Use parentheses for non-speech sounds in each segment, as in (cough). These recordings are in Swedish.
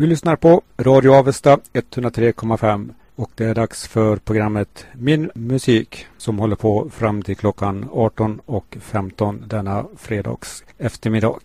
Vi lyssnar på Radio Avesta 103,5 och det är dags för programmet Min musik som håller på fram till klockan 18.15 denna fredags eftermiddag.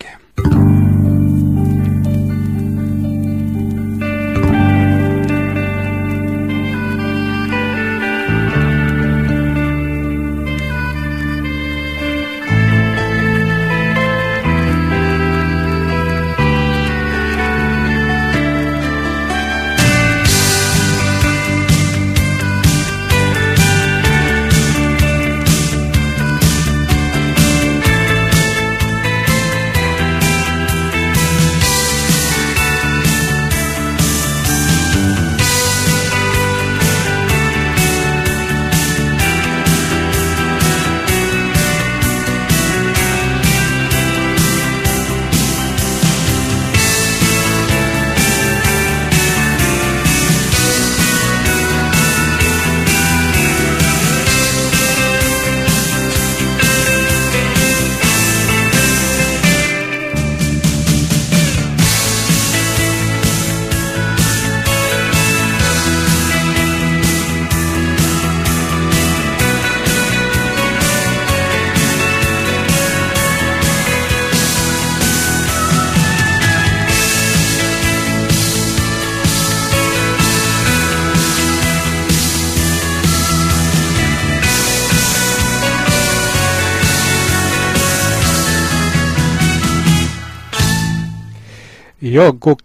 God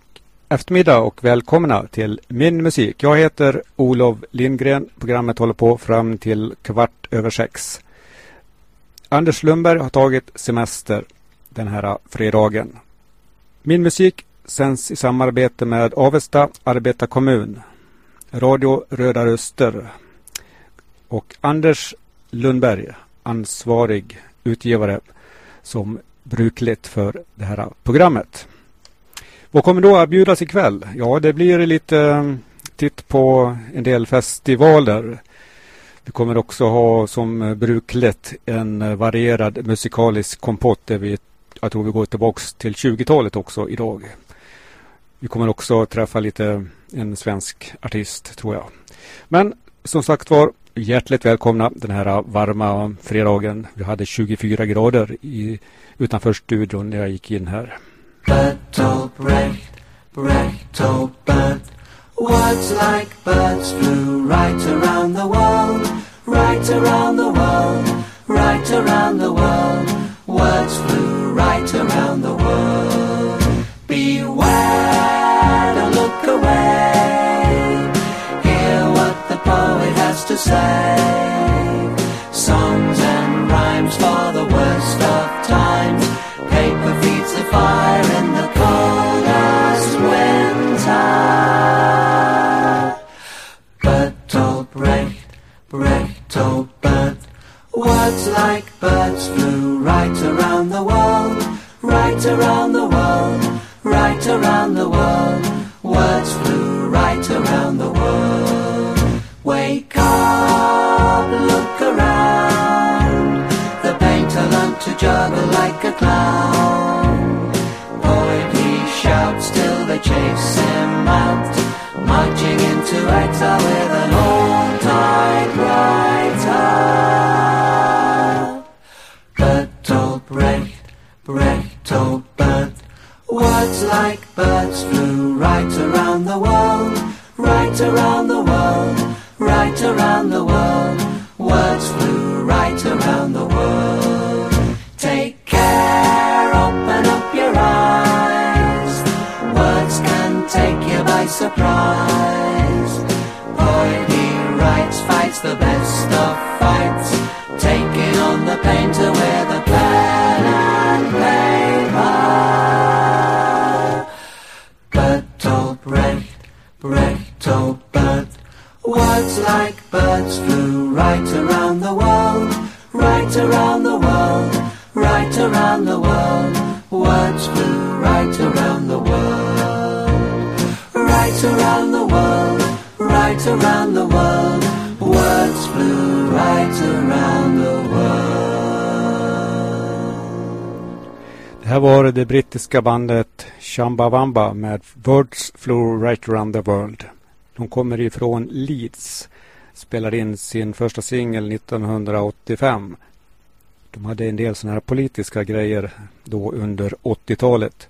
eftermiddag och välkomna till Min musik. Jag heter Olof Lindgren. Programmet håller på fram till kvart över sex. Anders Lundberg har tagit semester den här fredagen. Min musik sänds i samarbete med Avesta arbetarkommun, Radio Röda Röster och Anders Lundberg, ansvarig utgivare som brukligt för det här programmet. Vad kommer då att bjudas ikväll? Ja, det blir lite eh, titt på en del festivaler. Vi kommer också ha som brukligt en varierad musikalisk kompott där vi, jag tror vi går tillbaks till 20-talet också idag. Vi kommer också träffa lite en svensk artist tror jag. Men som sagt var, hjärtligt välkomna den här varma fredagen. Vi hade 24 grader i, utanför studion när jag gick in här. Bertolt Brecht, Brechtold Bert. Words like birds flew right around the world, right around the world, right around the world. Words flew right around the world. Beware, don't look away. Hear what the poet has to say. Songs and rhymes for the Brechtold Bert. Words like birds flew right around the world, right around the world, right around the world. Words flew right around the world. Wake up, look around. The painter learned to juggle like a clown. Poet he shouts till they chase him out, marching into exile with an old Words like birds flew right around the world, right around the world, right around the world. Words flew right around the world. Take care, open up your eyes. Words can take you by surprise. Poet he writes, fights the best of Words like birds flew right around the world, right around the world, right around the world. Words flew right around the world, right around the world, right around the world. Words flew right around the world. här var det brittiska bandet Chambawamba med Words Flew Right Around the World. De kommer ifrån Leeds. Spelade in sin första singel 1985. De hade en del sådana här politiska grejer då under 80-talet.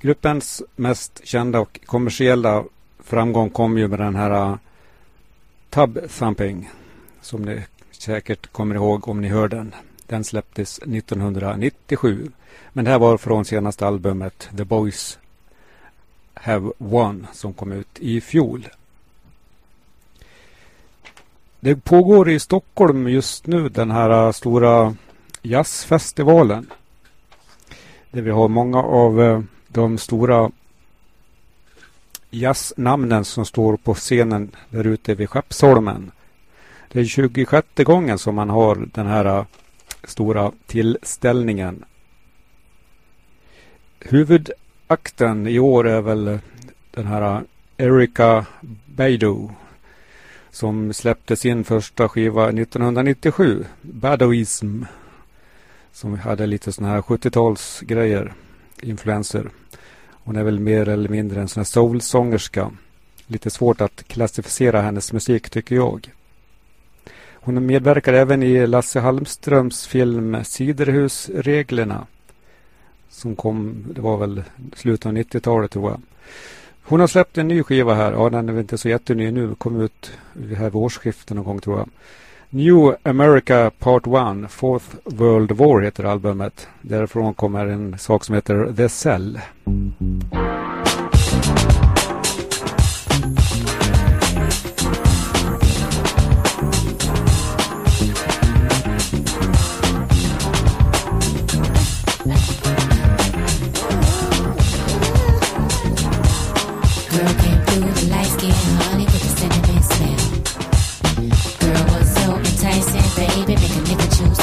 Gruppens mest kända och kommersiella framgång kom ju med den här äh, Tub Thumping som ni säkert kommer ihåg om ni hör den. Den släpptes 1997. Men det här var från senaste albumet The Boys Have Won som kom ut i fjol. Det pågår i Stockholm just nu den här äh, stora jazzfestivalen. Där vi har många av äh, de stora jazznamnen som står på scenen där ute vid Skeppsholmen. Det är 26 gången som man har den här äh, stora tillställningen. Akten i år är väl den här Erika Baidu som släppte sin första skiva 1997, Badoism, som hade lite sådana här 70-talsgrejer, influenser. Hon är väl mer eller mindre en sån här soulsångerska. Lite svårt att klassificera hennes musik tycker jag. Hon medverkar även i Lasse Halmströms film Siderhusreglerna. Som kom, det var väl slutet av 90-talet tror jag. Hon har släppt en ny skiva här. Ja, den är väl inte så jätteny nu. Kom ut här vid årsskiftet någon gång tror jag. New America Part 1, Fourth World War heter albumet. Därifrån kommer en sak som heter The Cell.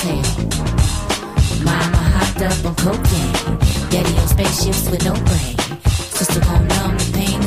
cocaine. Mama hopped up on cocaine. Daddy on spaceships with no brain. Sister gon' numb the pain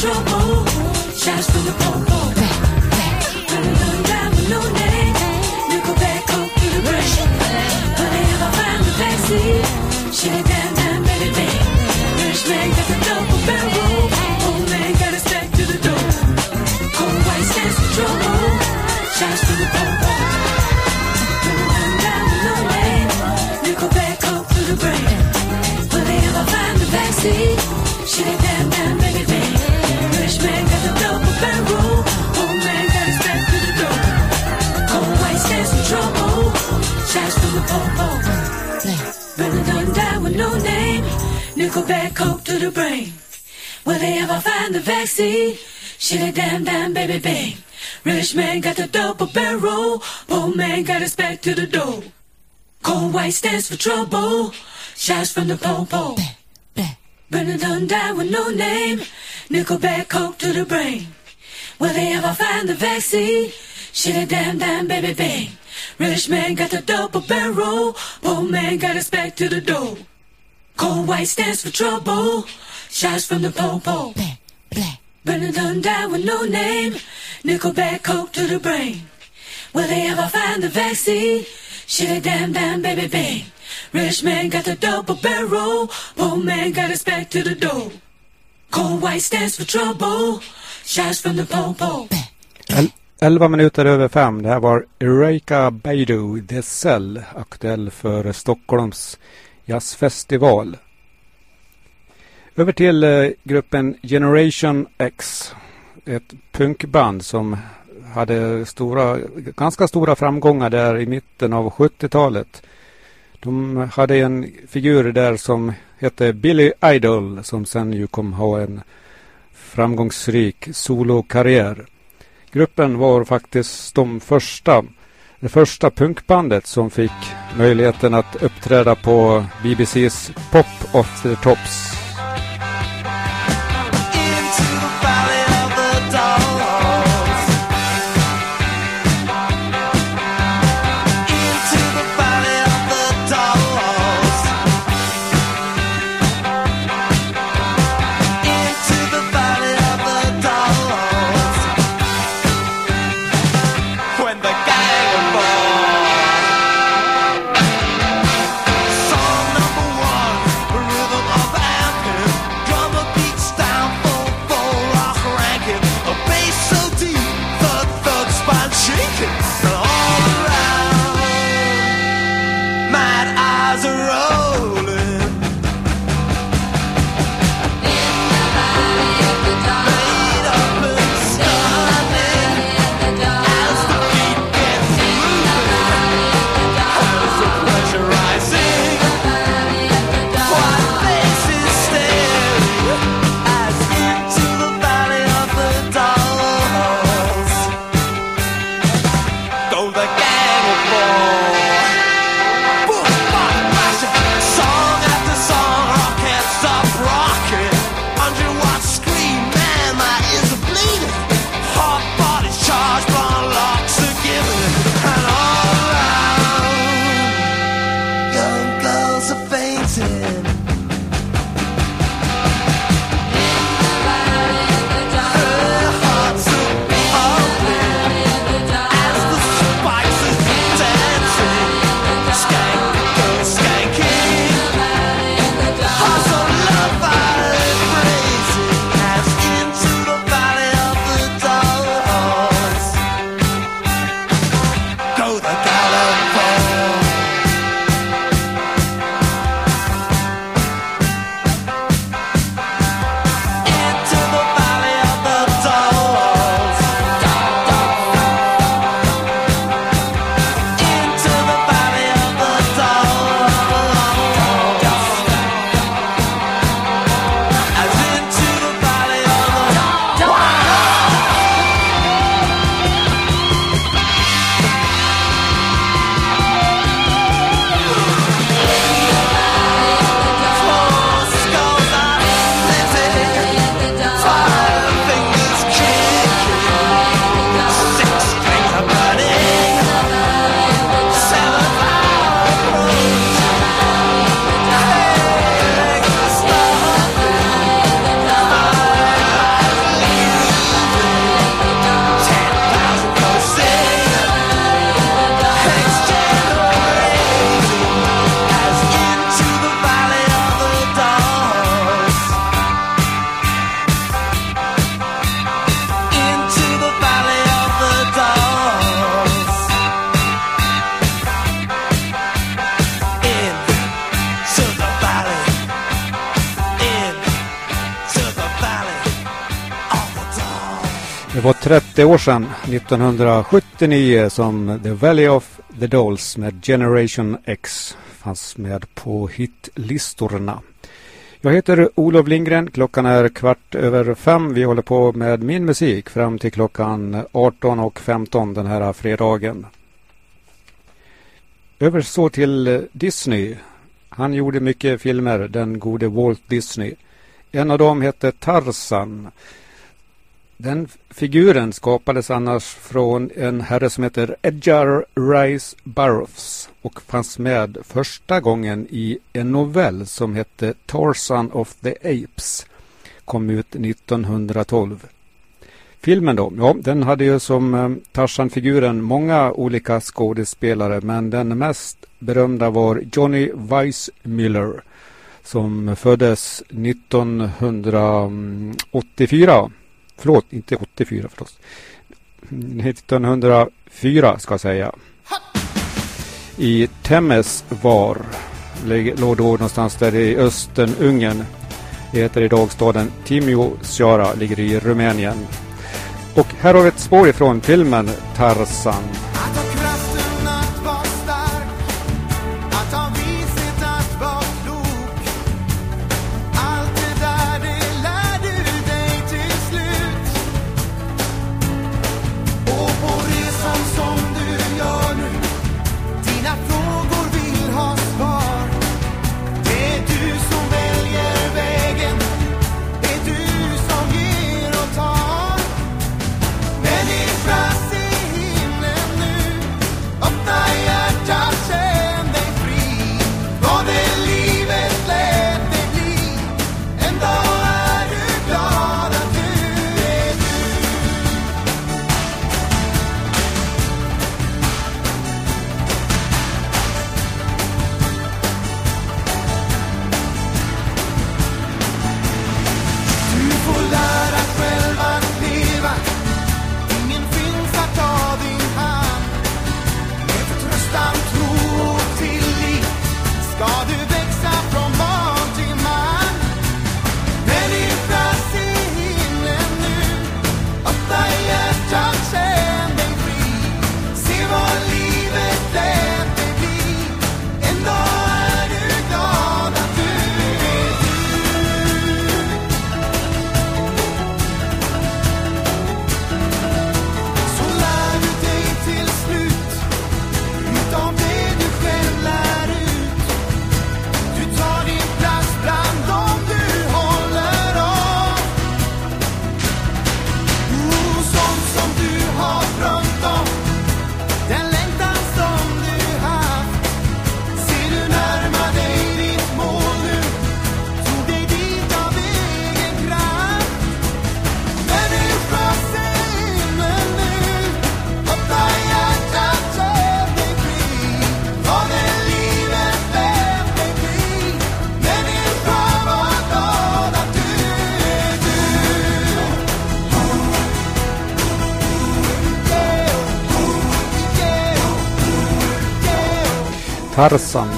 Trouble, Shots from the pole. To. Will they ever find the vaccine? Shit a damn damn baby bang. Rich man got the double barrel, poor man got his back to the door. Cold white stands for trouble, shots from the pole Burning done died with no name, nickelback coke to the brain. Will they ever find the vaccine? Shit a damn damn baby bang. Rich man got the double barrel, poor man got his back to the door. Cold white stands for trouble, shots from the pole Burning done die with no name, nickelback coke to the brain. Will they ever find the vaccine? Shit damn damn baby bang. Rich man got the double barrel, poor man got his back to the door. Cold white stands for trouble, shots from the El- 11 minuter över fem. Det här var Erika Baidu, The Cell, aktuell för Stockholms jazzfestival. Över till eh, gruppen Generation X. Ett punkband som hade stora, ganska stora framgångar där i mitten av 70-talet. De hade en figur där som hette Billy Idol som sen ju kom ha en framgångsrik solokarriär. Gruppen var faktiskt de första, det första punkbandet som fick möjligheten att uppträda på BBCs Pop of the Tops. Det 30 år sedan, 1979, som The Valley of the Dolls med Generation X fanns med på hitlistorna. Jag heter Olof Lindgren. Klockan är kvart över fem. Vi håller på med min musik fram till klockan 18.15 den här fredagen. Över så till Disney. Han gjorde mycket filmer, den gode Walt Disney. En av dem hette Tarzan. Den figuren skapades annars från en herre som heter Edgar Rice Burroughs och fanns med första gången i en novell som hette Tarzan of the Apes. Kom ut 1912. Filmen då? Ja, den hade ju som eh, Tarzan-figuren många olika skådespelare men den mest berömda var Johnny Weissmuller som föddes 1984 Förlåt, inte 84 förstås. 1904 ska jag säga. I Temes var låg då någonstans där i östern Ungern. Det heter idag staden Timisoara, ligger i Rumänien. Och här har vi ett spår ifrån filmen Tarzan. Tarzan.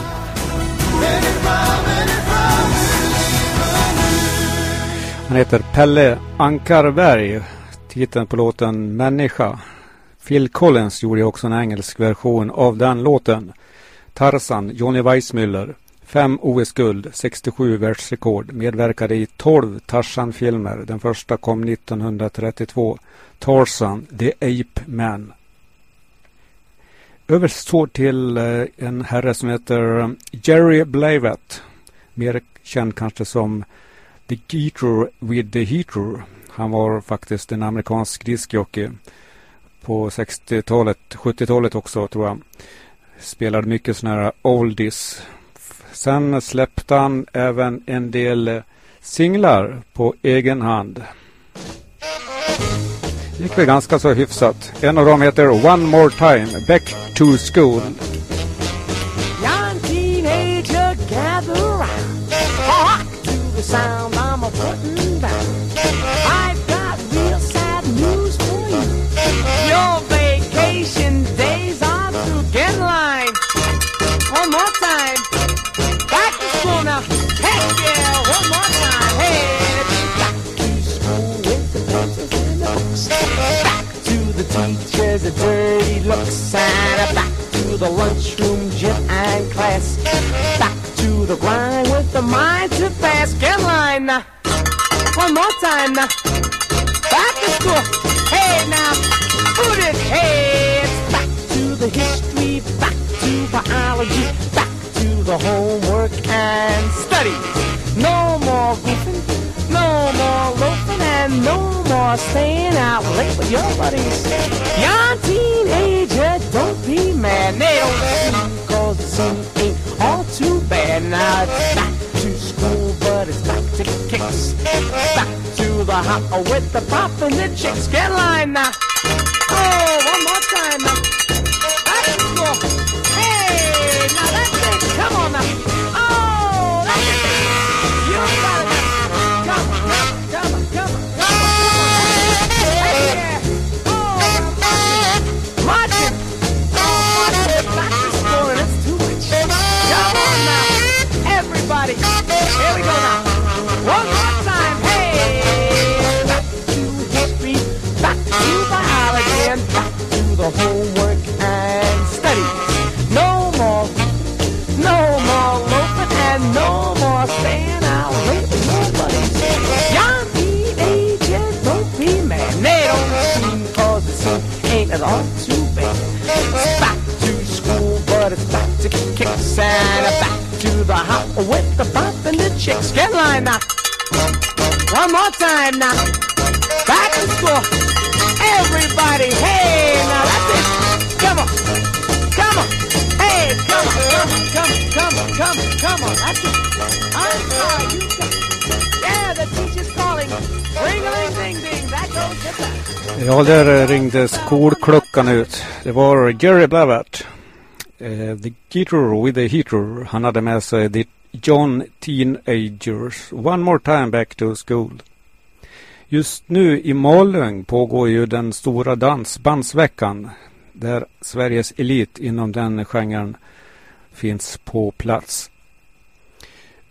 Han heter Pelle Ankarberg. Titeln på låten Människa. Phil Collins gjorde också en engelsk version av den låten. Tarzan, Johnny Weissmuller. Fem OS-guld, 67 världsrekord. Medverkade i 12 Tarzan-filmer. Den första kom 1932. Tarzan, The Ape Man. Över så till eh, en herre som heter um, Jerry Blavett. Mer känd kanske som The Geeter with the Heater. Han var faktiskt en amerikansk discjockey på 60-talet, 70-talet också tror jag. Spelade mycket sådana här oldies. Sen släppte han även en del eh, singlar på egen hand gick väl ganska så hyfsat. En av dem heter One More Time, Back to School. Young teenager, gather round. Hark to the sound teachers, the dirty looks. And back to the lunchroom, gym and class. Back to the grind with the mind to fast. Get now. One more time. Back to school. Hey now, put it heads back to the history, back to biology, back to the homework and studies. No more goofing, more loafing, and no more staying out late with your buddies. Young teenager, don't be mad. They don't see cause the scene ain't all too bad. Now it's back to school, but it's back to kicks. Back to the hop with the pop and the chicks. Get line now. Oh, one more time now. Back to school. With the pop and the chicks. Get in line now. One more time now. Back to school. Everybody, hey, now that's it. Come on. Come on. Hey, come on, come on, come on, come on, come on. That's it. I'm sorry, you Yeah, the teacher's calling. Ring-a-ling-ding-ding. That goes to that. Ja, där ringde skolklockan ut. Det var Jerry Blavat. Eh, the Guitar with the Heater. Han hade med sig John Teenagers. One more time back to school. Just nu i Malung pågår ju den stora dansbandsveckan. Där Sveriges elit inom den genren finns på plats.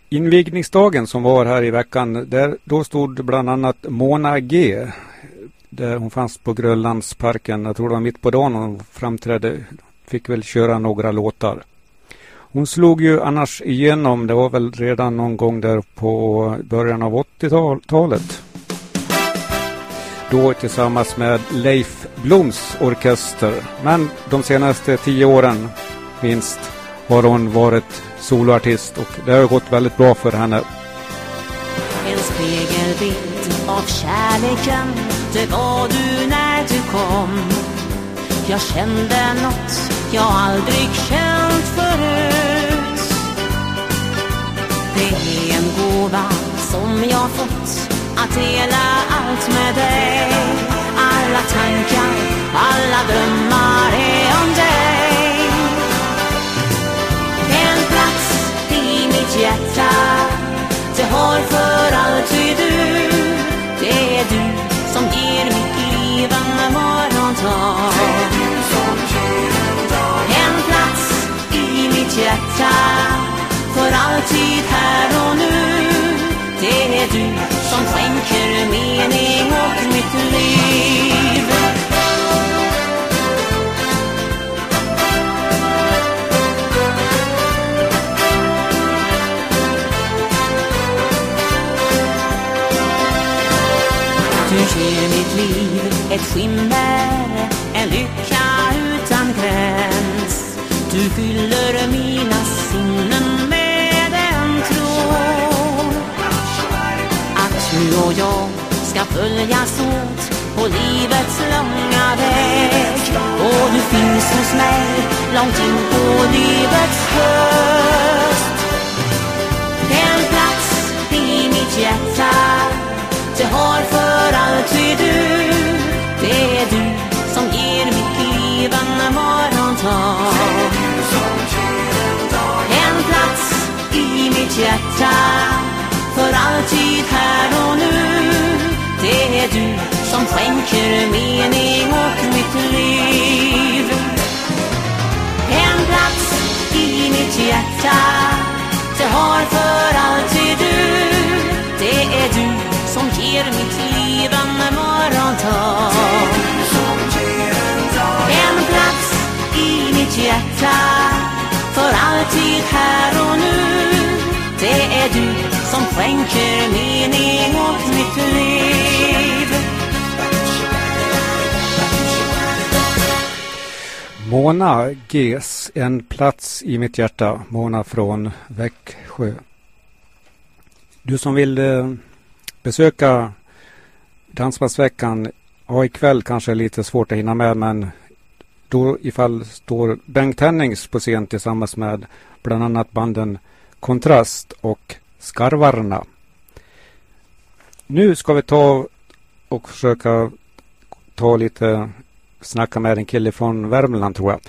Invigningsdagen som var här i veckan, där, då stod bland annat Mona G. Där hon fanns på Grönlandsparken. Jag tror det var mitt på dagen hon framträdde. Fick väl köra några låtar. Hon slog ju annars igenom, det var väl redan någon gång där på början av 80-talet. Då tillsammans med Leif Bloms orkester. Men de senaste tio åren minst har hon varit soloartist och det har gått väldigt bra för henne. En spegelbild av kärleken Det var du när du kom Jag kände något jag aldrig känt förut det är en gåva som jag fått Att dela allt med dig. Alla tankar, alla drömmar är om dig. En plats i mitt hjärta det har för alltid du. Det är du som ger mitt liv en morgondag. En plats i mitt hjärta alltid här och nu. Det är du som skänker mening åt mitt liv. Du ger mitt liv ett skimmer, finns hos mig långt in på livets höst. En plats i mitt hjärta. Det har för alltid du. Det är du som ger mitt liv en morgondag. En plats i mitt hjärta. För alltid här och nu. Det är du skänker mening åt mitt liv. En plats i mitt hjärta Det har för alltid du. Det är du som ger mitt liv en morgondag. En plats i mitt hjärta för alltid här och nu. Det är du som skänker mening åt mitt liv. Mona Ges, En plats i mitt hjärta. Mona från Växjö. Du som vill eh, besöka Dansbandsveckan Ja, ikväll kanske är lite svårt att hinna med men då ifall står Bengt Hennings på scen tillsammans med bland annat banden Kontrast och Skarvarna. Nu ska vi ta och försöka ta lite snacka med en kille från Värmland tror jag.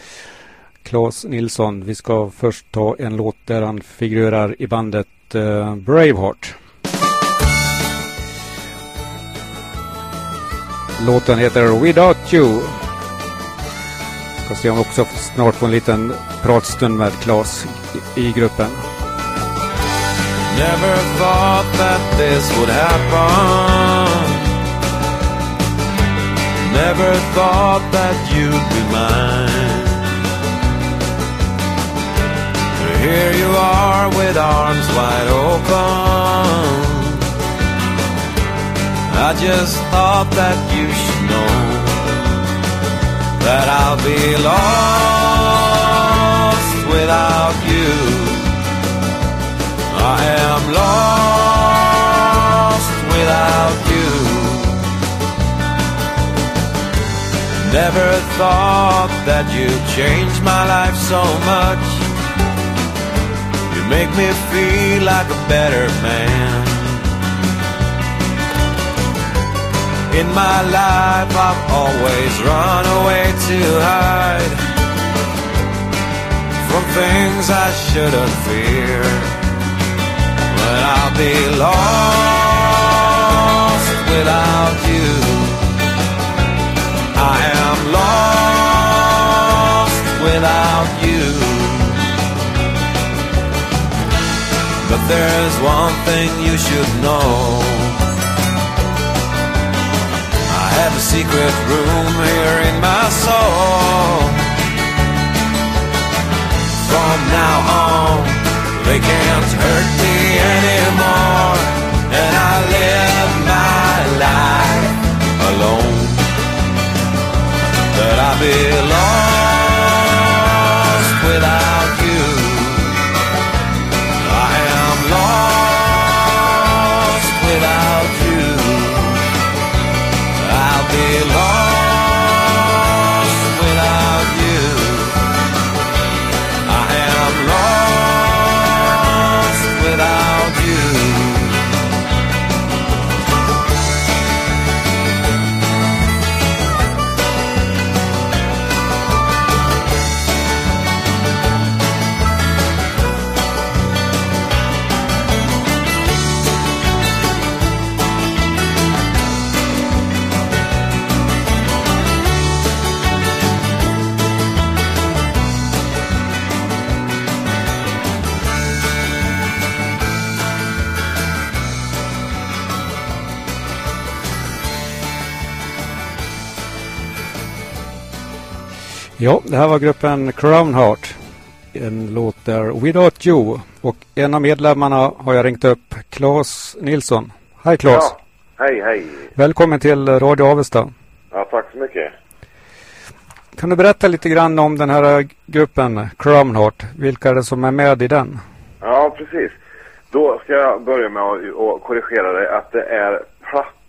Claes Nilsson. Vi ska först ta en låt där han figurerar i bandet eh, Braveheart. Låten heter Without You. Ska se om vi också snart får en liten pratstund med Claes i, i gruppen. Never thought that this would happen. Never thought that you'd be mine. Here you are with arms wide open. I just thought that you should know that I'll be lost without you. I am lost without you. Never thought that you'd change my life so much. You make me feel like a better man. In my life, I've always run away to hide from things I shouldn't fear. But I'll be lost without you. I But there's one thing you should know. I have a secret room here in my soul. From now on, they can't hurt me anymore. And I live my life alone. But I'll be I'll be Ja, det här var gruppen Crown Heart. En låt där Without You. Och en av medlemmarna har jag ringt upp, Claes Nilsson. Hej Claes! Ja, hej hej. Välkommen till Radio Avesta. Ja, tack så mycket. Kan du berätta lite grann om den här gruppen Crown Heart? Vilka är det som är med i den? Ja, precis. Då ska jag börja med att korrigera dig att det är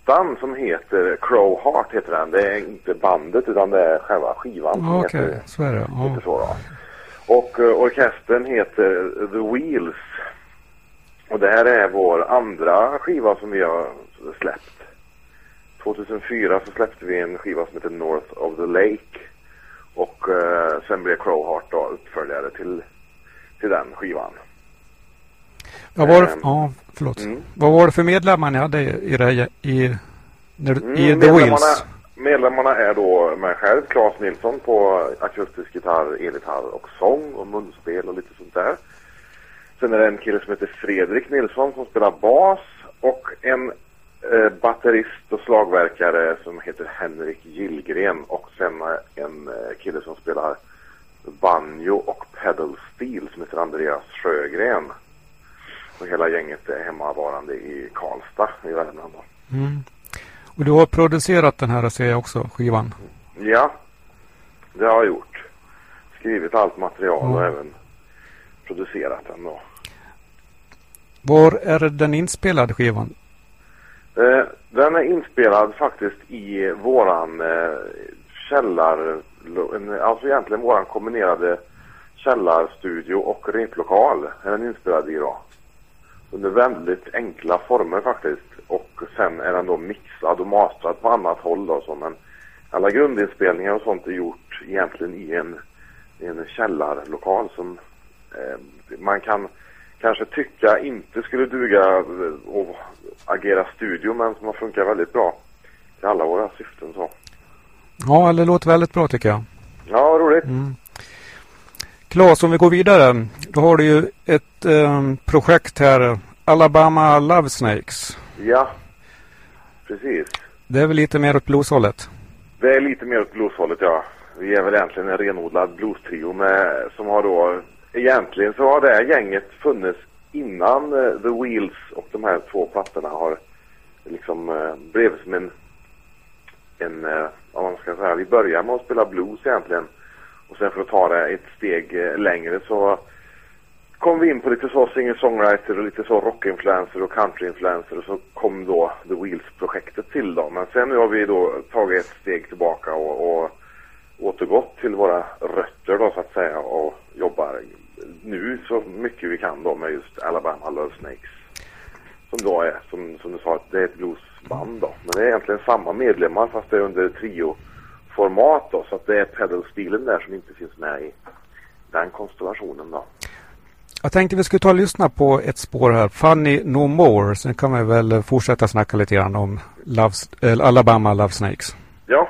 plattan som heter Crow Heart heter den. Det är inte bandet utan det är själva skivan som Okej, heter, så är det. Ja. heter så då. Och uh, orkestern heter The Wheels. Och det här är vår andra skiva som vi har släppt. 2004 så släppte vi en skiva som heter North of the Lake. Och eh, sen blev Crow Heart då uppföljare till, till den skivan. Vad var det, Ehm, ja, förlåt. mm. Vad var det för medlemmar ni hade i, det, här- i, när, Mm, i The medlemmarna, Wheels? medlemmarna är då mig själv, Claes Nilsson på akustisk gitarr, elgitarr och sång och munspel och lite sånt där. Sen är det en kille som heter Fredrik Nilsson som spelar bas och en eh, batterist och slagverkare som heter Henrik Gillgren och sen en eh, kille som spelar banjo och pedal steel som heter Andreas Sjögren. Och hela gänget är hemmavarande i Karlstad i Värmland. Mm. Och du har producerat den här ser jag också, skivan. Ja, det har jag gjort. Skrivit allt material och Ja. även producerat den då. Var är den inspelad skivan? Eh, den är inspelad faktiskt i våran eh, källar... Alltså egentligen våran kombinerade källarstudio och replokal är den inspelad i då. Under väldigt enkla former faktiskt. Och sen är den då mixad och mastrad på annat håll då. Så, men alla grundinspelningar och sånt är gjort egentligen i en, i en källarlokal som eh, man kan kanske tycka inte skulle duga eh, att agera studio men som har funkat väldigt bra till alla våra syften så. Ja, det låter väldigt bra tycker jag. Ja, roligt. Mm. Claes, om vi går vidare. Då har du ju ett eh, projekt här. Alabama Love Snakes. Ja, precis. Det är väl lite mer åt blueshållet? Det är lite mer åt blueshållet ja. Vi är väl egentligen en renodlad blues-trio med, som har då, egentligen så har det här gänget funnits innan eh, The Wheels och de här två plattorna har liksom uh, blivit som en, en uh, vad man ska säga, vi börjar med att spela blues egentligen. Och sen för att ta det ett steg eh, längre så kom vi in på lite så singer-songwriter och lite så rockinfluencer och countryinfluencer och så kom då The Wheels-projektet till då. Men sen nu har vi då tagit ett steg tillbaka och, och återgått till våra rötter då så att säga och jobbar nu så mycket vi kan då med just Alabama Love Snakes. Som då är, som, som du sa, det är ett bluesband då. Men det är egentligen samma medlemmar fast det är under trio trio-format då. Så att det är pedalstilen där som inte finns med i den konstellationen då. Jag tänkte vi skulle ta och lyssna på ett spår här. Funny No More. Sen kan vi väl fortsätta snacka lite grann om Loves, eh, Alabama Love Snakes. Ja.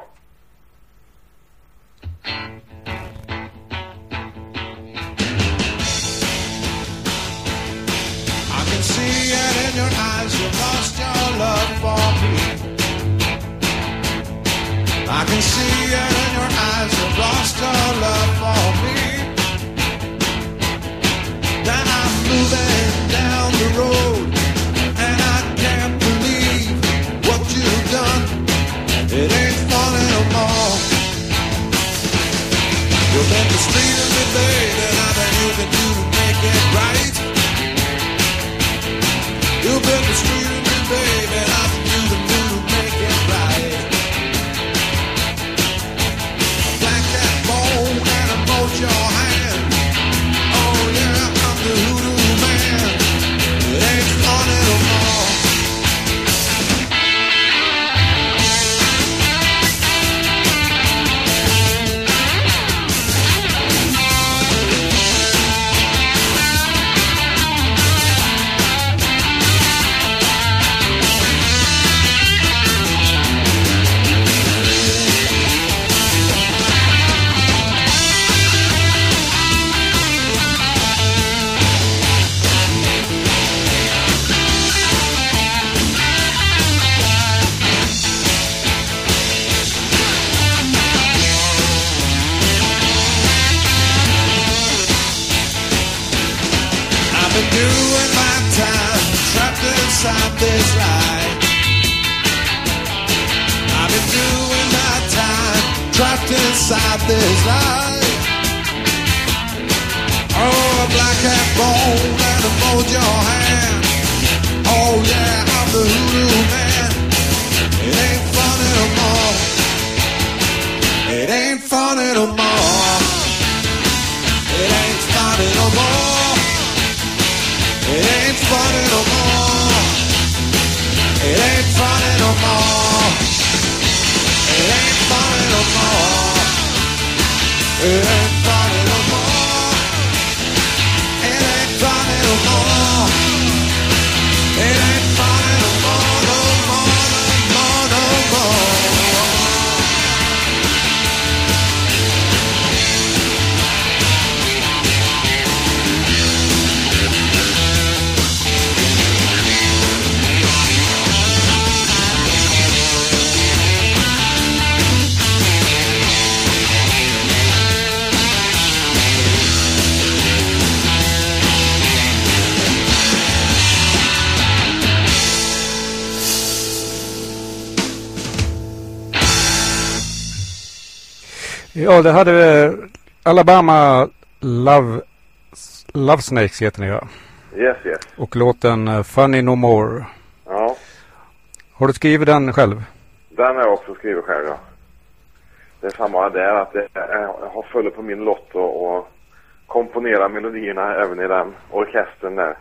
Can see it in your eyes, you lost love for me. I'm moving down the road, and I can't believe what you've done. It ain't funny no more. You've been baby, nothing you to make it right. You've been Det hade vi Alabama Love, Love Snakes heter ni ja. Yes, yes. Och låten eh, Funny No More. Ja, Har du skrivit den själv? den har jag också skrivit själv, ja. Det är samma där, att det, jag har följt på min lott och, och komponera melodierna även i den orkestern där.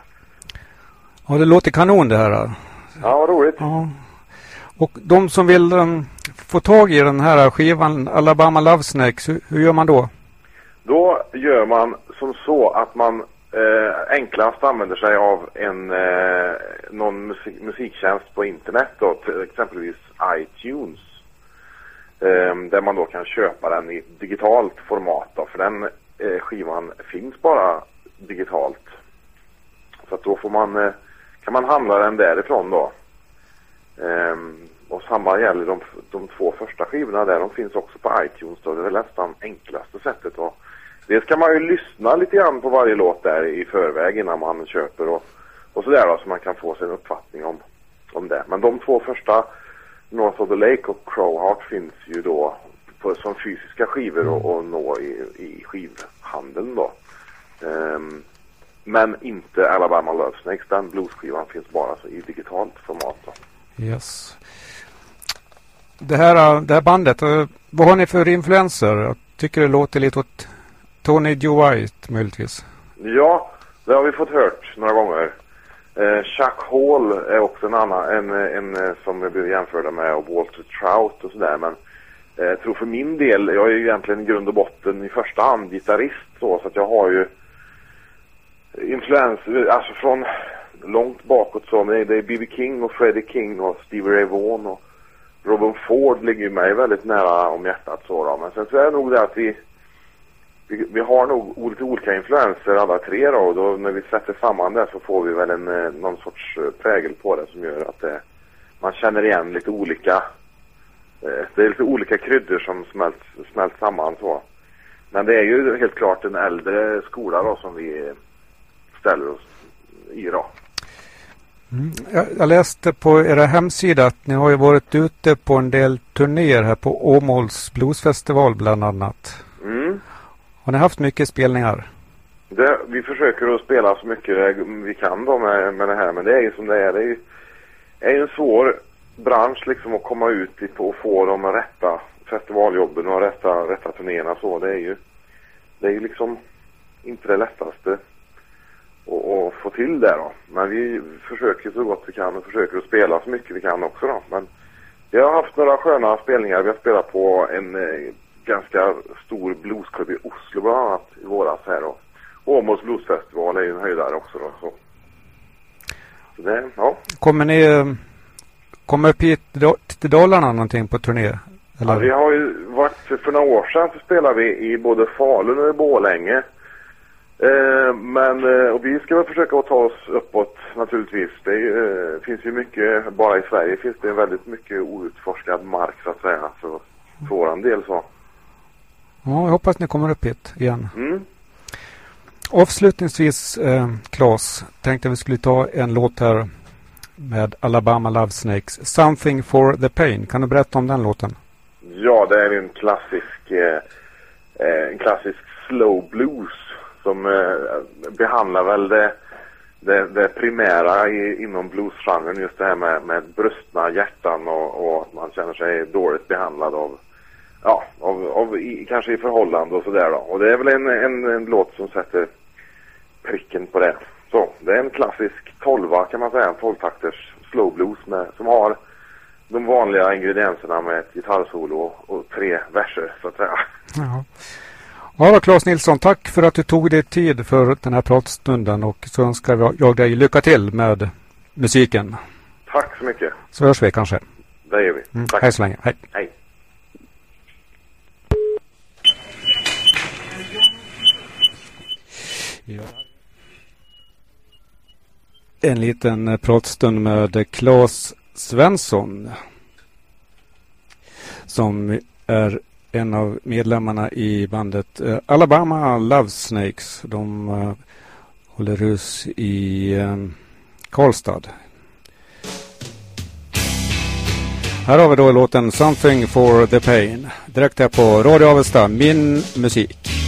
Ja, det låter kanon det här. Ja, vad roligt. Ja. Och de som vill um, få tag i den här skivan Alabama Love Snakes, hur, hur gör man då? Då gör man som så att man eh, enklast använder sig av en eh, någon musik, musiktjänst på internet då, till exempelvis iTunes. Eh, där man då kan köpa den i digitalt format då, för den eh, skivan finns bara digitalt. Så att då får man, eh, kan man handla den därifrån då. Ehm, och samma gäller de, de två första skivorna där. De finns också på iTunes då. Det är väl nästan enklaste sättet. Och dels kan man ju lyssna lite grann på varje låt där i förväg innan man köper och, och sådär då. Så man kan få sin uppfattning om, om det. Men de två första, North of the Lake och Crowheart finns ju då på, som fysiska skivor och, och nå i, i skivhandeln då. Um, men inte Alabama Love Snakes. Den bluesskivan finns bara så i digitalt format då. Yes. Det här, äh, det här bandet, äh, vad har ni för influenser? Jag tycker det låter lite åt Tony Joe White möjligtvis. Ja, det har vi fått hört några gånger. Eh, Chuck Hall är också en annan, en, en, eh, som vi blir jämförda med och Walter Trout och sådär. Men eh, jag tror för min del, jag är ju egentligen i grund och botten i första hand gitarrist så, så att jag har ju influenser alltså från långt bakåt så, men det är B.B. King och Freddie King och Stevie Ray Vaughan och Robin Ford ligger ju mig väldigt nära om hjärtat så då. Men sen så är det nog det att vi vi, vi har nog lite olika influenser alla tre då och då när vi sätter samman det så får vi väl en, eh, någon sorts eh, prägel på det som gör att det, man känner igen lite olika det är lite olika kryddor som smälts, smälts samman så. Men det är ju helt klart en äldre skola då som vi ställer oss i då. Jag, jag läste på era hemsida att ni har ju varit ute på en del turnéer här på Åmåls Bluesfestival bland annat. Mm. Har ni haft mycket spelningar? Det, vi försöker att spela så mycket vi kan då med, med det här men det är ju som det är. Det är ju, är ju en svår bransch liksom att komma ut på och få de rätta festivaljobben och rätta, rätta turnéerna så. Det är ju det är ju liksom inte det lättaste att, att få till det då. Men vi försöker så gott vi kan och försöker att spela så mycket vi kan också då. Men vi har haft några sköna spelningar. Vi har spelat på en eh, ganska stor bluesklubb i Oslo bland annat i våras här och Åmåls bluesfestival är ju en höjdare också då. Så. Så det, ja. Kommer ni eh, komma upp hit då- till Dalarna någonting på turné? Eller? Ja, vi har ju varit, för några år sedan så spelade vi i både Falun och i Borlänge. Eh, men, eh, och vi ska väl försöka att ta oss uppåt naturligtvis. Det är, eh, finns ju mycket, bara i Sverige finns det väldigt mycket outforskad mark så att säga. Så, för våran del så. Ja, jag hoppas ni kommer upp hit igen. Mm. Avslutningsvis, eh, Claes, tänkte vi skulle ta en låt här med Alabama Love Snakes. Something for the Pain. Kan du berätta om den låten? Ja, det är en klassisk, eh, eh, en klassisk slow blues som eh, behandlar väl det, det, det primära i, inom bluesgenren. Just det här med, med brustna hjärtan och, och att man känner sig dåligt behandlad av, ja, av, av i, kanske i förhållande och sådär då. Och det är väl en, en, en låt som sätter pricken på det. Så, det är en klassisk tolva kan man säga, en tolvtakters slow blues med, som har de vanliga ingredienserna med ett gitarrsolo och tre verser så att säga. Ja. Ja, Claes Nilsson, tack för att du tog dig tid för den här pratstunden och så önskar jag- jag dig lycka till med musiken. Tack så mycket. Så hörs vi kanske. Det gör vi. Mm. Tack. Hej så länge. Hej. Hej. En liten pratstund med Claes Svensson. Som är en av medlemmarna i bandet eh, Alabama Love Snakes. De eh, håller hus i eh, Karlstad. Här har vi då låten Something for the Pain. Direkt här på Radio Avesta, Min Musik.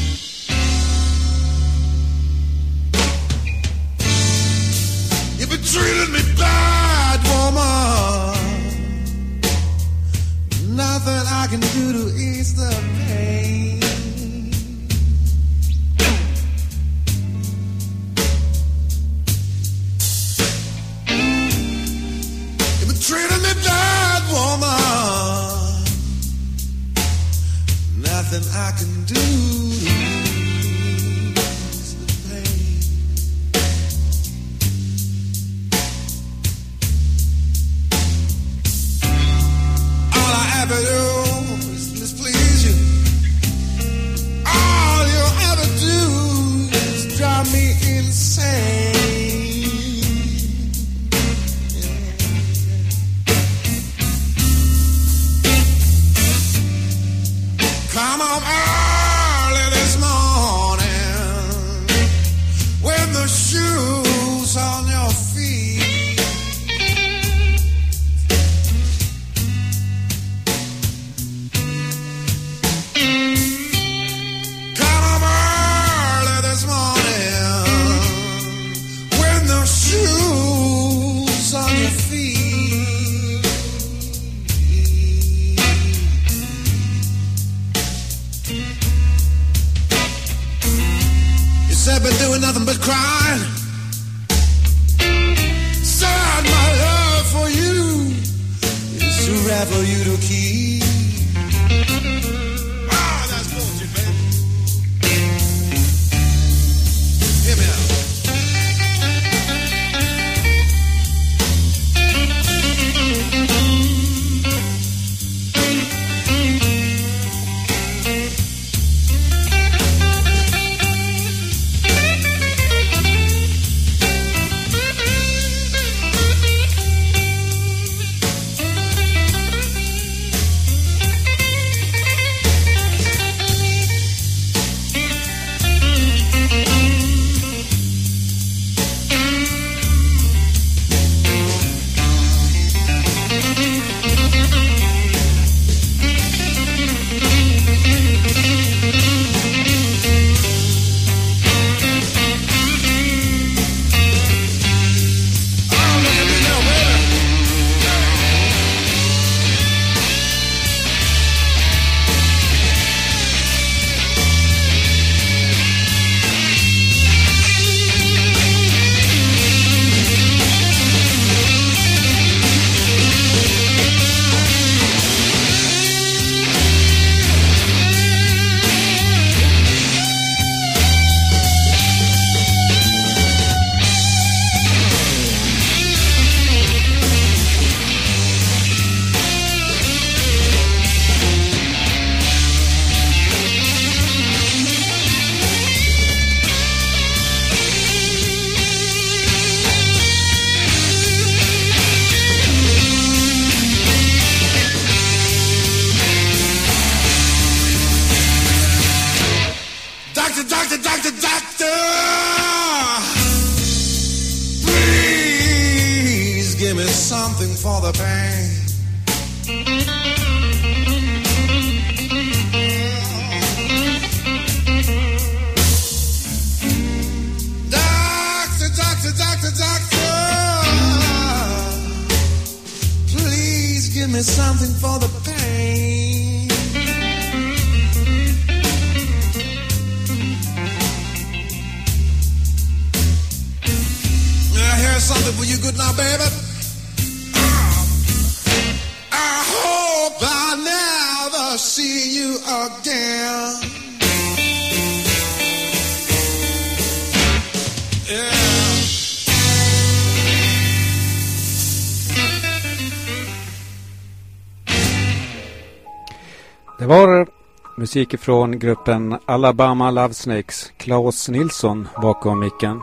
musik från gruppen Alabama Love Snakes, Klaus Nilsson bakom micken.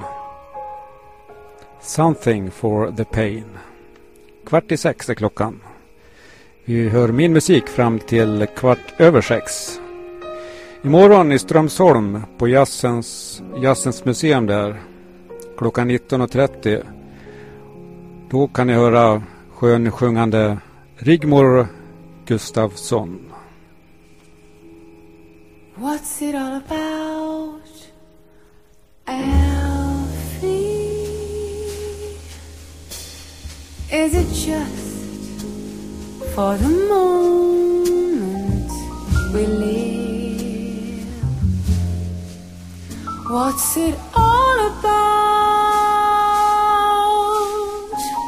Something for the pain. Kvart i sex är klockan. Vi hör min musik fram till kvart över sex. Imorgon i Strömsholm på Jazzens, Jazzens museum där klockan 19.30. Då kan ni höra skönsjungande Rigmor Gustafsson. What's it all about, Alfie? Is it just for the moment we live? What's it all about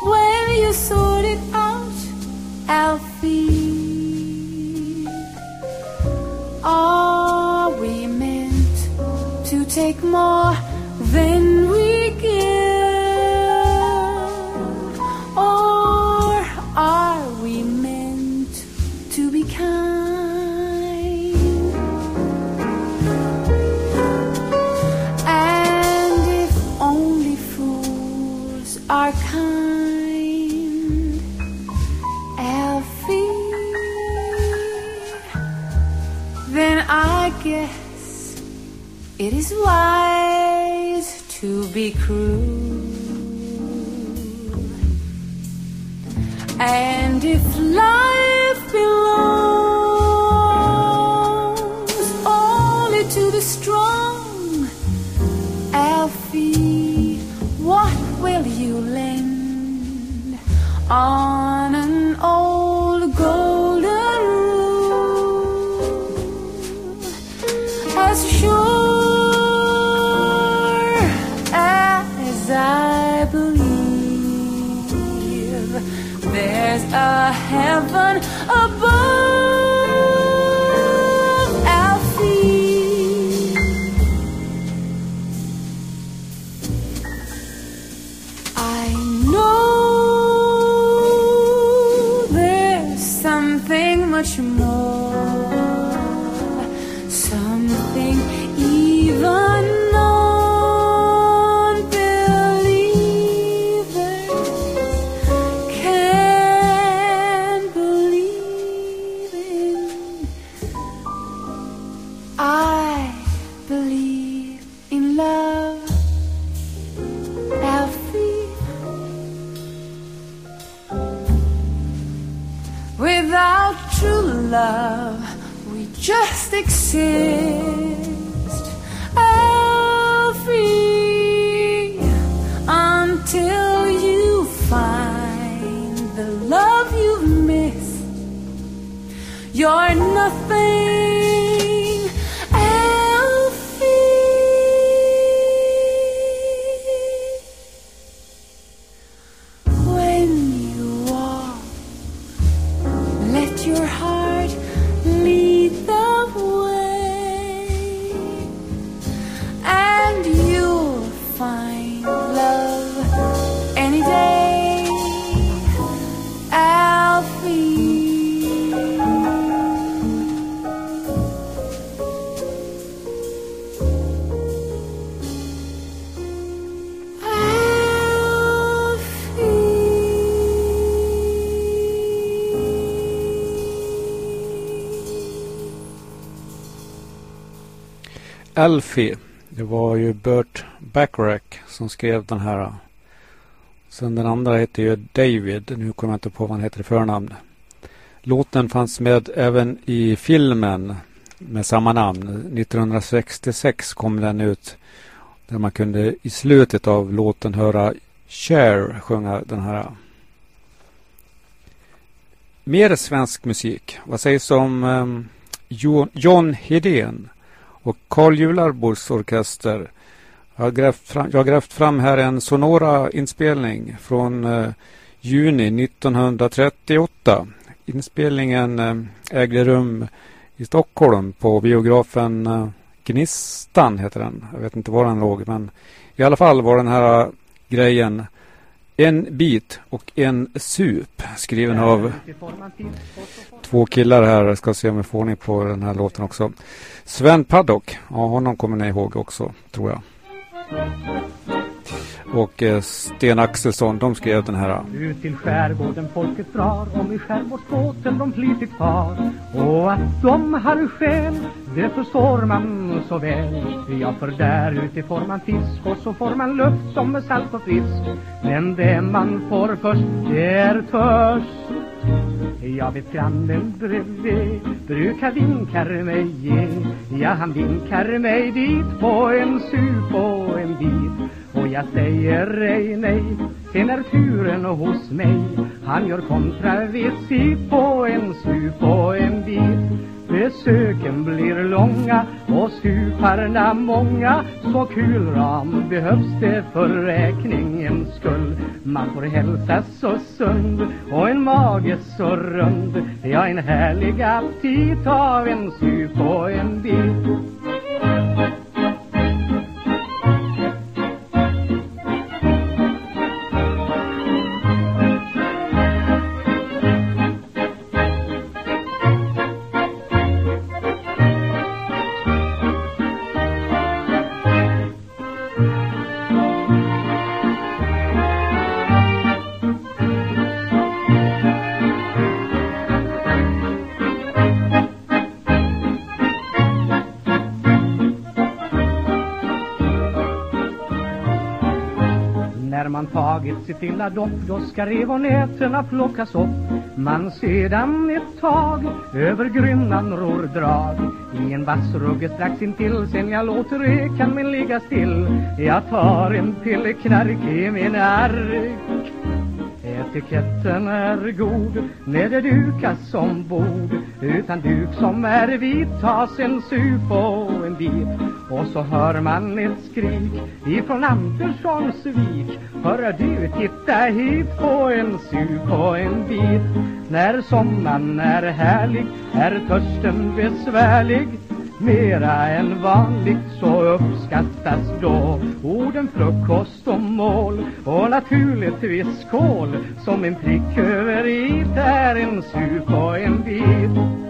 when you sort it out, Alfie? Meant take more than we give? Is wise to be cruel. And if life belongs only to the strong, Alfie, what will you lend on heaven Alfie. Det var ju Burt Bacharach som skrev den här. Sen den andra heter ju David. Nu kommer jag inte på vad han heter i förnamn. Låten fanns med även i filmen med samma namn. 1966 kom den ut. Där man kunde i slutet av låten höra Cher sjunga den här. Mer svensk musik. Vad sägs om um, John Hedén? Och Carl Jularbos orkester. Jag har, grävt fram, jag har grävt fram här en Sonora inspelning från eh, juni 1938. Inspelningen eh, ägde rum i Stockholm på biografen eh, Gnistan heter den. Jag vet inte var den låg men i alla fall var den här eh, grejen en bit och en sup skriven av två killar här. Jag ska se om vi får ordning på den här låten också. Sven Paddock, ja honom kommer ni ihåg också tror jag. Och eh, Sten Axelsson, de skrev den här. Ut till skärgården folket drar och med skärgårdsbåten de flitigt far Och att de har skäl, det förstår man så väl. Ja, för där ute får man fisk och så får man luft som är salt och frisk. Men det man får först, det är törst. Jag vet grannen bredvid brukar vinkar mig ge. Ja, han vinkar mig dit på en sup och en bit. Och jag säger ej nej, sen är turen hos mig. Han gör kontravisit på en sup och en bit. Besöken blir långa och suparna många. Så kulram behövs det för räkningens skull. Man får hälsa så sund och en mage så rund. Ja, en härlig aptit av en sup och en bit. Stilla dopp då ska revonäterna plockas upp. Man sedan ett tag över grynnan ror drag. I en vassrugge strax intill sen jag låter ekan min ligga still. Jag tar en pille knark i min ark. Etiketten är god när det dukas ombord Utan duk som är vit tas en sup och en bit. Och så hör man ett skrik ifrån Anderssonsvik Hör du, titta hit på en sup och en bit. När sommaren är härlig är törsten besvärlig. Mera än vanligt så uppskattas då orden frukost och mål och naturligtvis skål som en prick över i är en sup och en bit.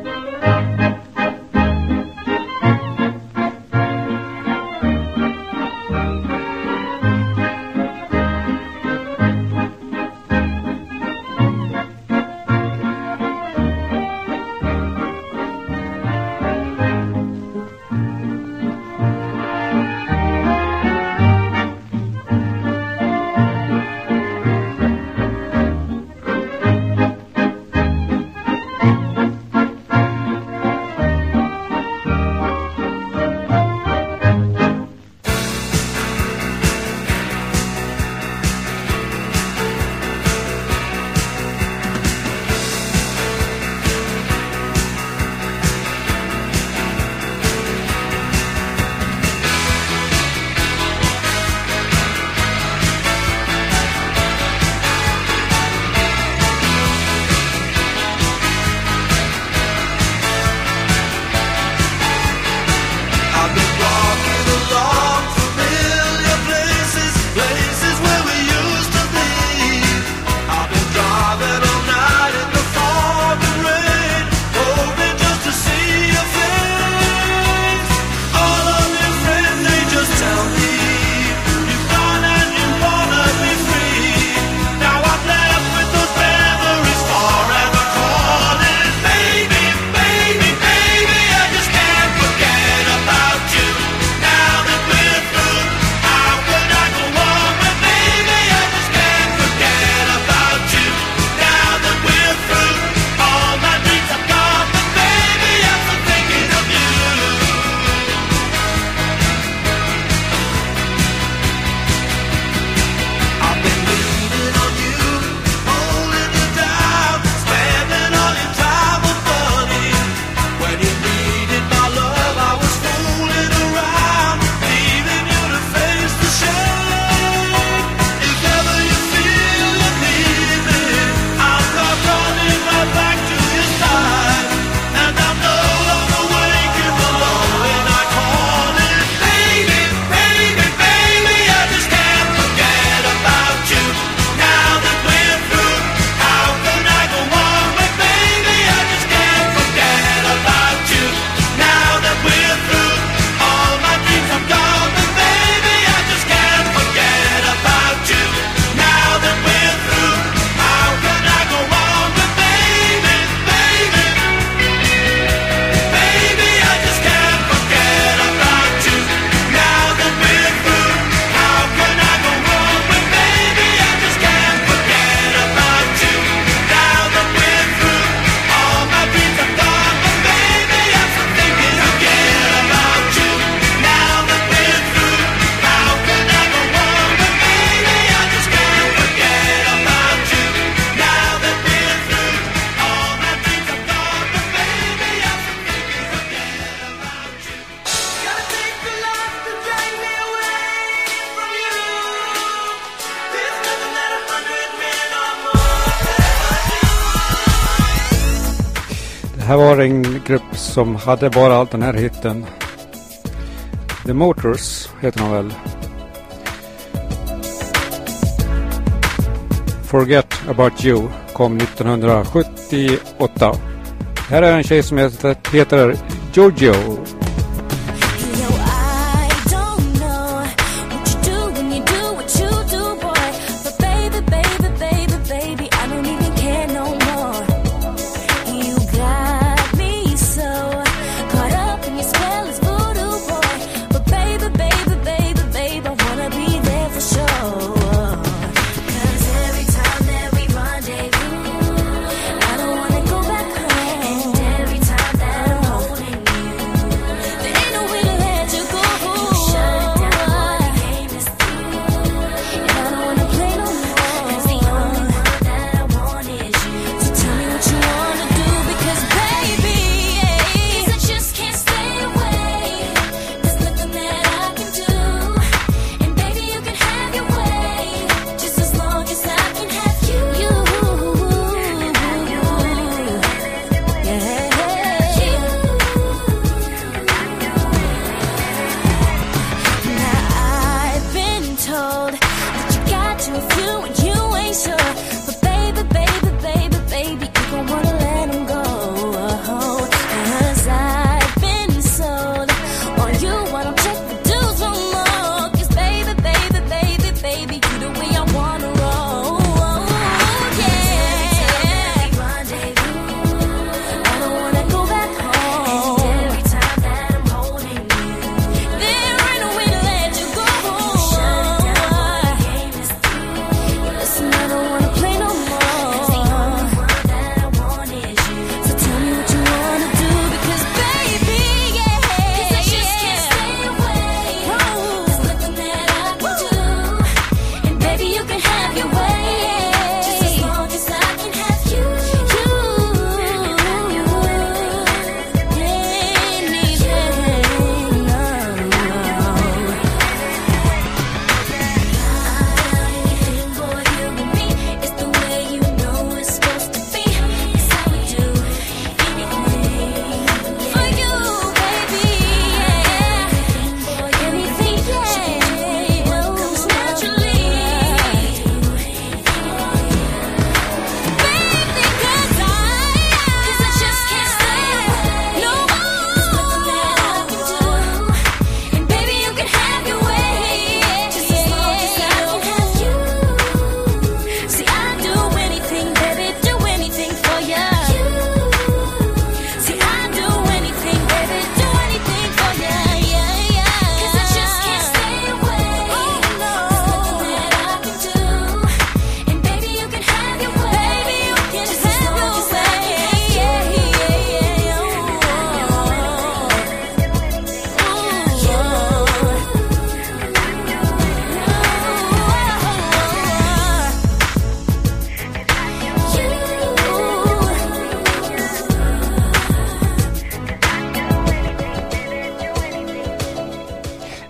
som hade bara allt den här hitten. The Motors heter han väl. Forget about you kom 1978. Här är en tjej som heter Jojo.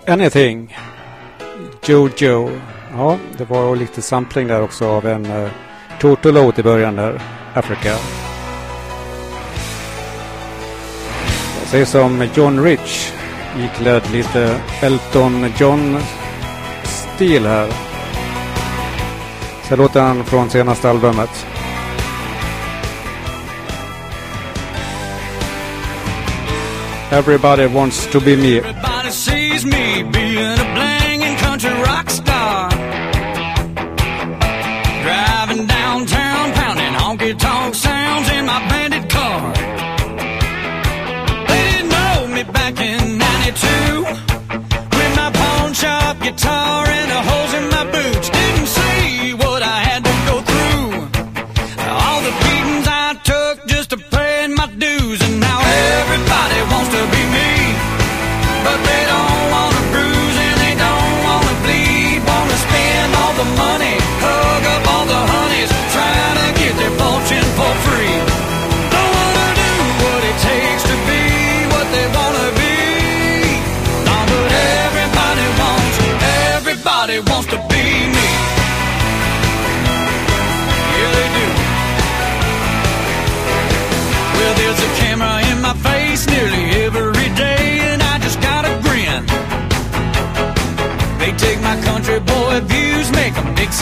Anything. Jojo. Ja, det var lite sampling där också av en eh, uh, Toto-låt i början där. Africa. Jag säger som John Rich. Iklädd lite Elton John-stil här. Så här låter han från senaste albumet. Everybody wants to be me. me being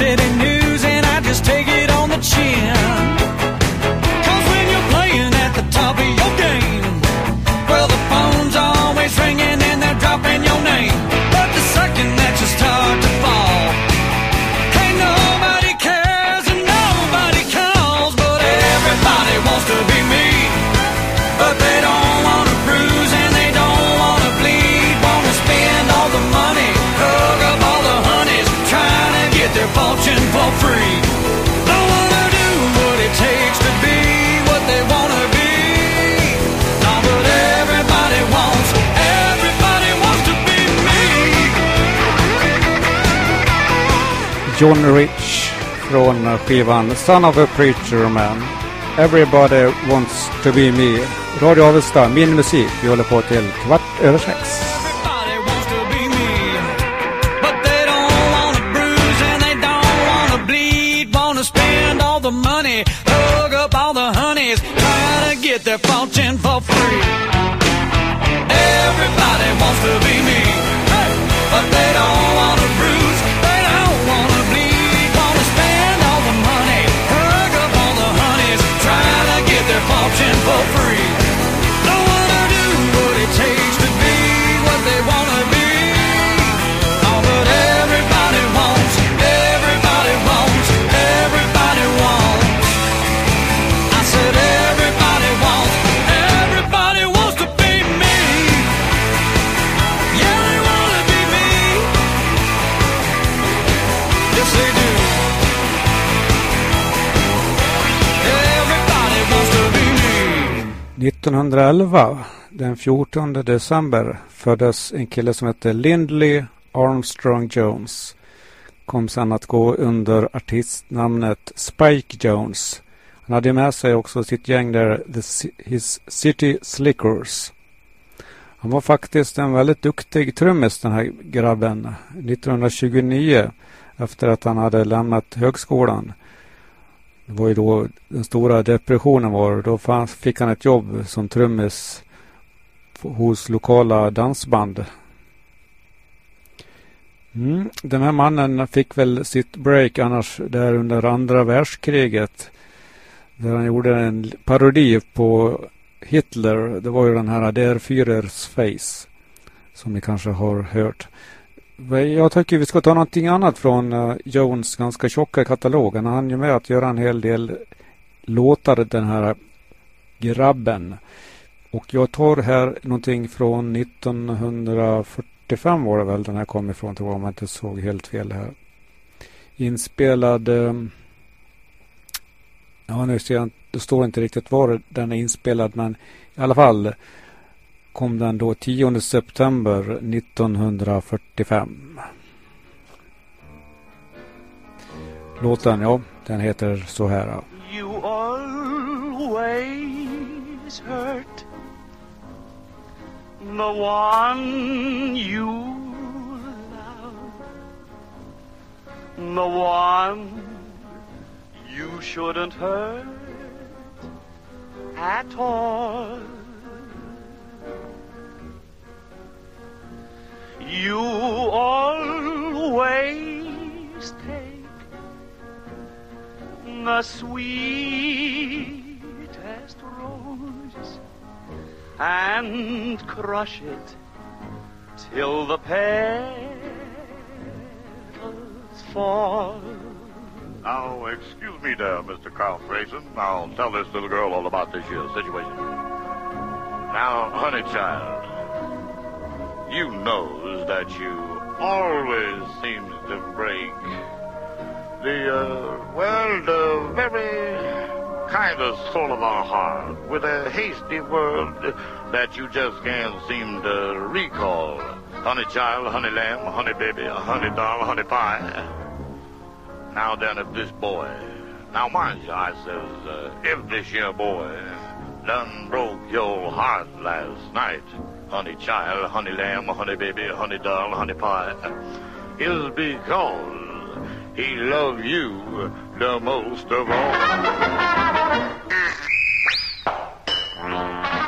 sitting near John Rich från skivan Son of a Preacher Man. Everybody wants to be me. Radio Avesta, min musik. Vi håller på till kvart över sex. Everybody wants to be me, but they don't bruise and they don't bleed. Spend all the money, up all the honeys, to get their fortune for free. Everybody wants to be me, fortune 1911, den 14 december, föddes en kille som hette Lindley Armstrong Jones. Kom sen att gå under artistnamnet Spike Jones. Han hade med sig också sitt gäng där, The, His City Slickers. Han var faktiskt en väldigt duktig trummis den här grabben. 1929 efter att han hade lämnat högskolan. Det var ju då den stora depressionen var. Då fanns, fick han ett jobb som trummis hos lokala dansband. Mm. Den här mannen fick väl sitt break annars där under andra världskriget. Där han gjorde en parodi på Hitler. Det var ju den här Der Führers Face. Som ni kanske har hört. Jag tycker vi ska ta någonting annat från eh, Jones ganska tjocka katalog. Han hann ju med att göra en hel del låtar den här grabben. Och jag tar här någonting från 1945 var det väl den här kom ifrån tror jag om jag inte såg helt fel här. Inspelad eh, Ja nu ser jag inte- det står inte riktigt var den är inspelad men i alla fall kom den då 10 september 1945. Låten, ja, den heter så här. You always hurt the one you love, the one you shouldn't hurt at all. You always take the sweetest rose and crush it till the petals fall. Now, excuse me there, Mr. Carl Grayson. I'll tell this little girl all about this here situation. Now, honey child, you knows that you always seems to break the, uh, well, the very kindest soul of our heart with a hasty word that you just can't seem to recall. Honey child, honey lamb, honey baby, honey doll, honey pie. Now then, if this boy, now mind you, I says, uh, if this here boy done broke your heart last night, honey child, honey lamb, honey baby, honey doll, honey pie, is because he love you the most of all. (laughs)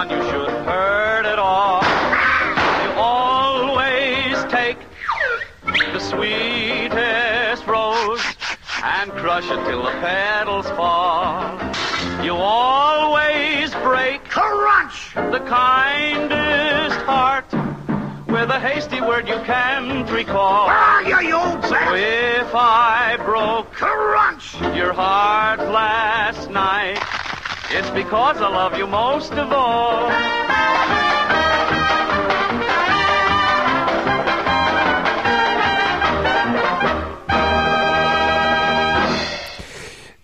one, you should hurt it all. You always take the sweetest rose and crush it till the petals fall. You always break crunch the kindest heart with a hasty word you can't recall. Ah, you, you old so if I broke crunch your heart last night. It's because I love you most of all.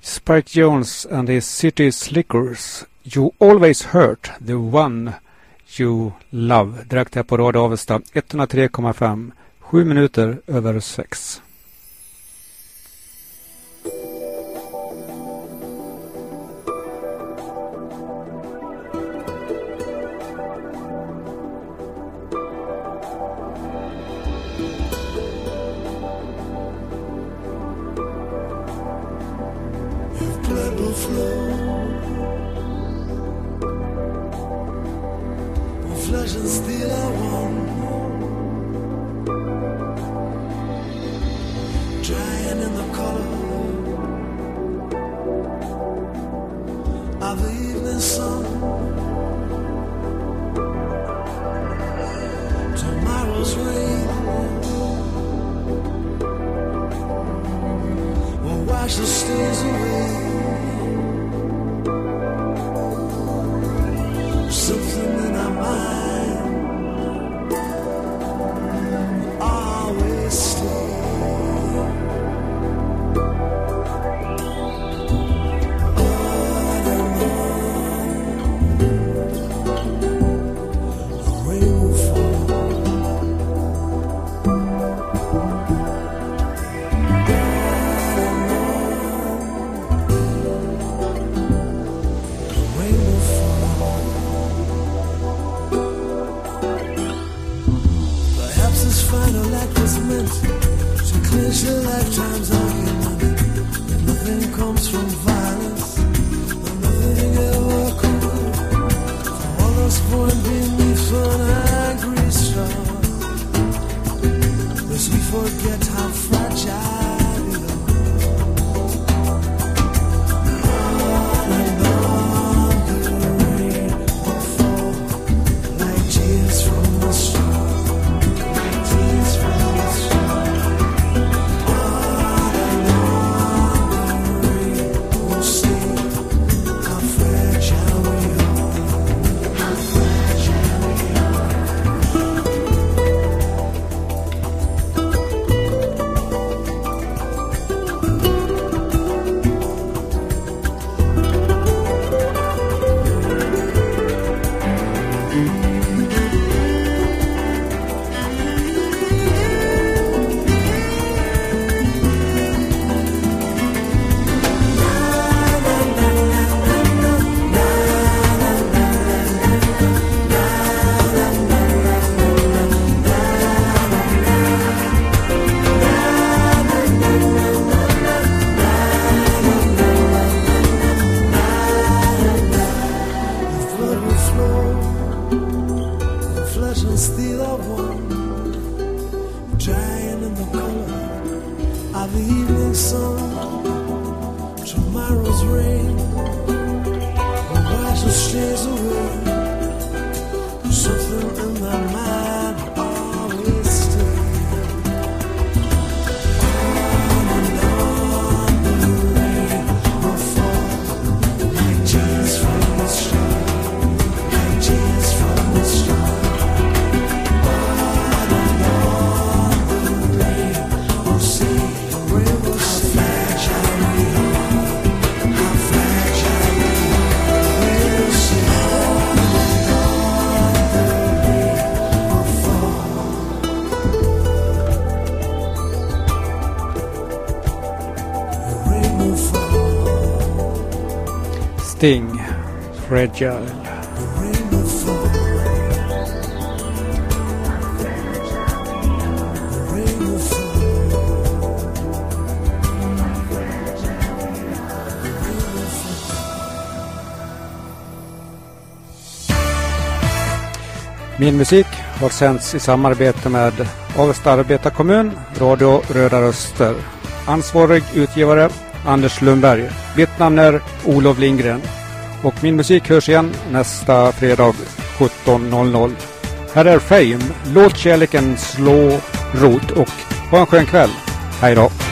Spike Jones and his City Slickers. You always hurt the one you love. Direkt här på Radio Avesta 103,5. Sju minuter över sex. learned how fragile. Sting, Fragile. Min musik har sänts i samarbete med Avesta Arbetarkommun, Radio Röda Röster. Ansvarig utgivare Anders Lundberg. Mitt namn är Olof Lindgren och min musik hörs igen nästa fredag 17.00. Här är Fame. Låt kärleken slå rot och ha en skön kväll. Hej då!